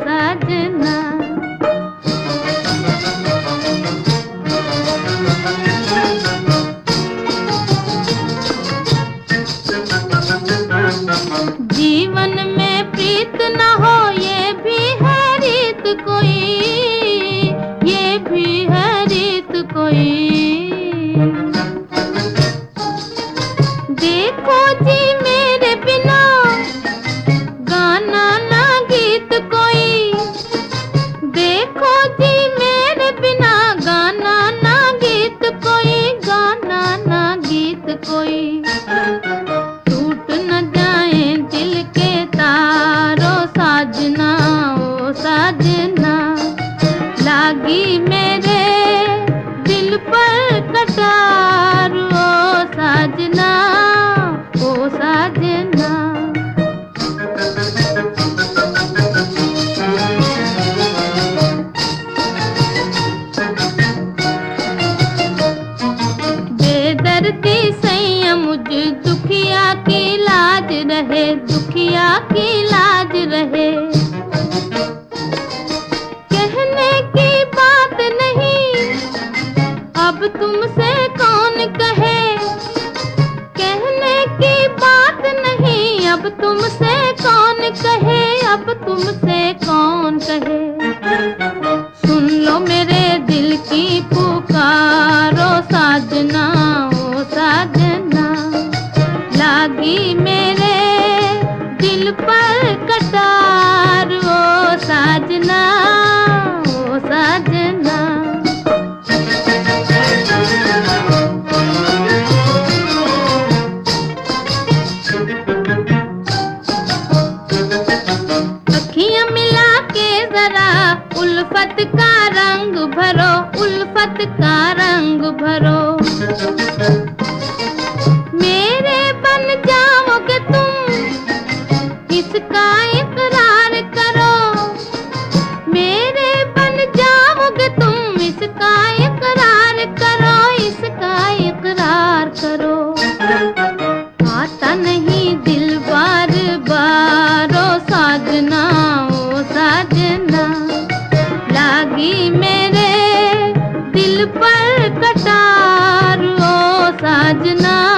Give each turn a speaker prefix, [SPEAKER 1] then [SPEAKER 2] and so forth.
[SPEAKER 1] साजना जीवन में प्रीत न हो ये भी कोई ये भी कोई। लागी मेरे दिल पर कटार ओ साजना ओ साजना। बेदर्दी संयम, मुझ दुखिया की लाज रहे, दुखिया की लाज रहे। तुमसे कौन कहे, अब तुमसे कौन कहे? सुन लो मेरे दिल की पुकारो, साजना ओ साजना। लागी मेरे दिल पर कटार ओ साजना। उल्फत का रंग भरो। मेरे बन जाओगे तुम, इसका इकरार करो। मेरे बन जाओगे तुम, इसका इकरार करो, इसका इकरार करो। आता नहीं दिल बार बारो साजना ओ साजना लागी मेरे ओ